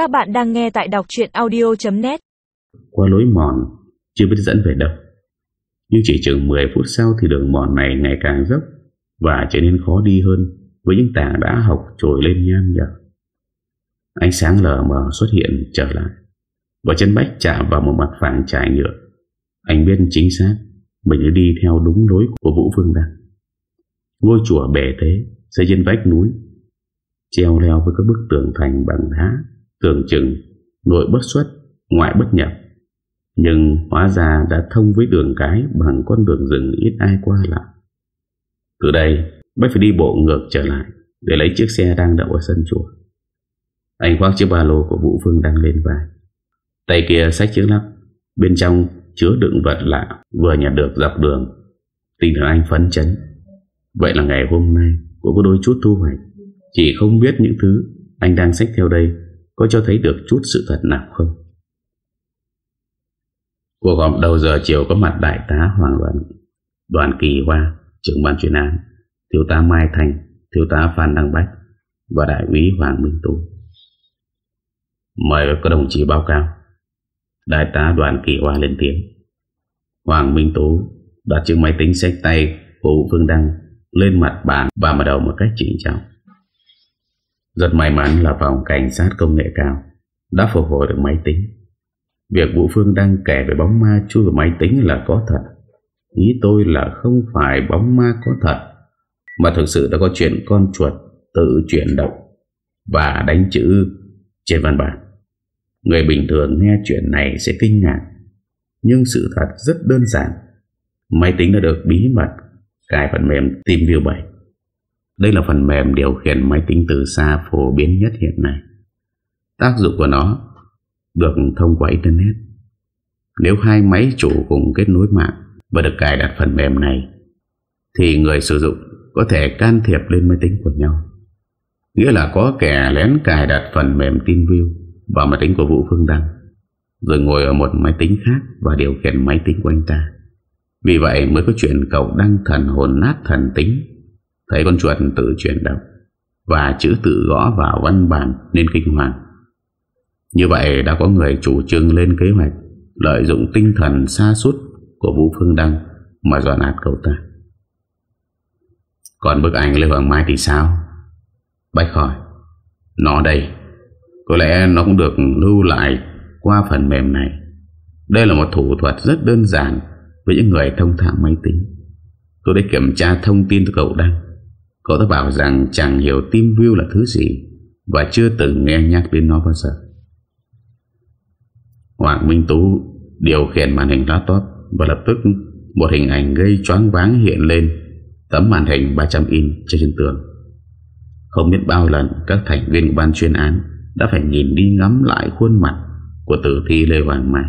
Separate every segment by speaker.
Speaker 1: Các bạn đang nghe tại đọc chuyện audio.net
Speaker 2: Qua lối mòn, Chưa biết dẫn về đâu. Nhưng chỉ chừng 10 phút sau Thì đường mòn này ngày càng dốc Và trở nên khó đi hơn Với những tảng đá học trồi lên nham nhở. Ánh sáng lờ mờ xuất hiện trở lại. Và chân bách chạm vào một mặt phẳng trải nhựa. Anh biết chính xác Mình đã đi theo đúng lối của Vũ Phương Đăng. Ngôi chùa bể thế, Xây trên vách núi, Treo leo với các bức tường thành bằng đá. Tưởng chừng nội bất xuất, Ngoại bất nhập. Nhưng hóa ra đã thông với đường cái Bằng con đường rừng ít ai qua lại. Từ đây, Bách phải đi bộ ngược trở lại Để lấy chiếc xe đang đậu ở sân chùa. Anh khoác chiếc ba lô của Vũ Phương đang lên vai. Tay kia sách chiếc lắp Bên trong chứa đựng vật lạ Vừa nhặt được dọc đường. Tinh thần anh phấn chấn. Vậy là ngày hôm nay Cũng có đôi chút thu hoạch. Chỉ không biết những thứ anh đang xách theo đây có cho thấy được chút sự thật nào không? Cuộc họp đầu giờ chiều có mặt đại tá Hoàng Đoàn Đoàn Kỳ Hoa, trưởng ban chuyên án, Thiếu tá Mai Thành, Thiếu tá Phan Đăng Bách Và đại úy Hoàng Minh Tú. Mời các đồng chí báo cáo. Đại tá đoàn Kỳ Hoa lên tiếng. Hoàng Minh Tú đặt chiếc máy tính sách tay của Phương Đăng lên mặt bàn và mở đầu một cách chỉnh trọng. Rất may mắn là phòng cảnh sát công nghệ cao đã phục hồi được máy tính. Việc Vũ Phương đang kể về bóng ma chui vào máy tính là có thật. Ý tôi là không phải bóng ma có thật, mà thực sự đã có chuyện con chuột tự chuyển động và đánh chữ trên văn bản. Người bình thường nghe chuyện này sẽ kinh ngạc, nhưng sự thật rất đơn giản. Máy tính đã được bí mật cài phần mềm TeamViewer 7. Đây là phần mềm điều khiển máy tính từ xa phổ biến nhất hiện nay. Tác dụng của nó được thông qua Internet. Nếu hai máy chủ cùng kết nối mạng và được cài đặt phần mềm này, thì người sử dụng có thể can thiệp lên máy tính của nhau. Nghĩa là có kẻ lén cài đặt phần mềm TeamViewer vào máy tính của Vũ Phương Đăng, rồi ngồi ở một máy tính khác và điều khiển máy tính của anh ta. Vì vậy mới có chuyện cậu đăng thần hồn nát thần tính Thấy con chuột tự chuyển động Và chữ tự gõ vào văn bản nên kinh hoàng. Như vậy đã có người chủ trương lên kế hoạch, Lợi dụng tinh thần xa suốt của Vũ Phương Đăng Mà dọa ạt cậu ta. Còn bức ảnh Lê Hoàng Mai thì sao? Bách hỏi. Nó đây. Có lẽ nó cũng được lưu lại qua phần mềm này. Đây là một thủ thuật rất đơn giản với những người thông thạo máy tính. Tôi đã kiểm tra thông tin từ cậu Đăng. Cậu ta bảo rằng chẳng hiểu team view là thứ gì và chưa từng nghe nhắc đến nó bao giờ. Hoàng Minh Tú điều khiển màn hình laptop và lập tức một hình ảnh gây choáng váng hiện lên tấm màn hình 300 in trên tường. Không biết bao lần các thành viên của ban chuyên án đã phải nhìn đi ngắm lại khuôn mặt của tử thi Lê Hoàng Mai.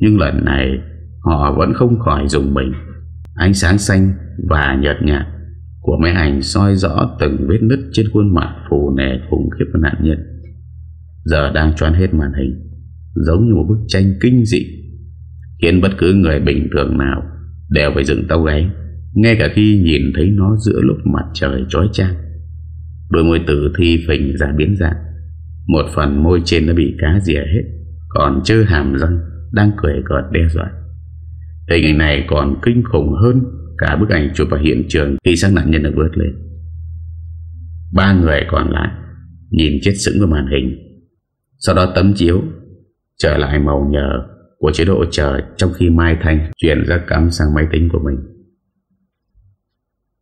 Speaker 2: Nhưng lần này Họ vẫn không khỏi dùng mình Ánh sáng xanh và nhợt nhạt của máy ảnh soi rõ từng vết nứt trên khuôn mặt phù nề khủng khiếp của nạn nhân. Giờ đang choán hết màn hình, Giống như một bức tranh kinh dị, Khiến bất cứ người bình thường nào Đều phải dựng tao gáy, Ngay cả khi nhìn thấy nó giữa lúc mặt trời trói trang Đôi môi tử thi phình ra biến dạng, Một phần môi trên đã bị cá dìa hết, Còn chơ hàm răng Đang cười cợt đe dọa. Hình ảnh này còn kinh khủng hơn Cả bức ảnh chụp vào hiện trường Khi xác nạn nhân được vớt lên. Ba người còn lại Nhìn chết sững vào màn hình. Sau đó tấm chiếu Trở lại màu nhờ của chế độ chờ Trong khi Mai Thanh chuyển ra cắm sang máy tính của mình.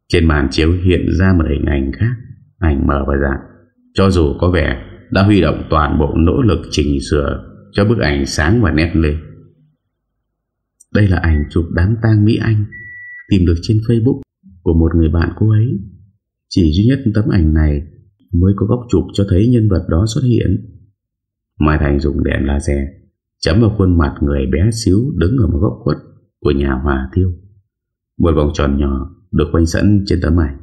Speaker 2: Trên màn chiếu hiện ra một hình ảnh khác, Ảnh mờ và dạng. Cho dù có vẻ đã huy động toàn bộ nỗ lực chỉnh sửa Cho bức ảnh sáng và nét lên. Đây là ảnh chụp đám tang Mỹ Anh Tìm được trên Facebook Của một người bạn cô ấy. Chỉ duy nhất tấm ảnh này Mới có góc chụp cho thấy nhân vật đó xuất hiện. Mai Thành dùng đèn laser, Chấm vào khuôn mặt người bé xíu Đứng ở một góc khuất Của nhà Hòa Tiêu Một vòng tròn nhỏ được quanh sẵn trên tấm ảnh.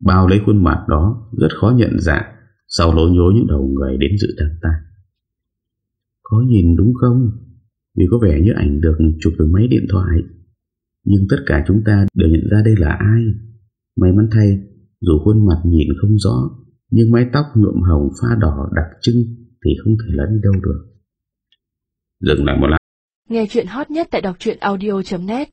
Speaker 2: Bao lấy khuôn mặt đó Rất khó nhận dạng Sau lố nhố những đầu người đến dự đám tang. Có nhìn đúng không? Vì có vẻ như ảnh được chụp từ máy điện thoại. Nhưng tất cả chúng ta đều nhận ra đây là ai? May mắn thay, Dù khuôn mặt nhìn không rõ, Nhưng mái tóc nhuộm hồng pha đỏ đặc trưng Thì không thể lẫn đâu được. Dừng lại một lát.
Speaker 1: Nghe chuyện hot nhất tại đọc truyện audio.net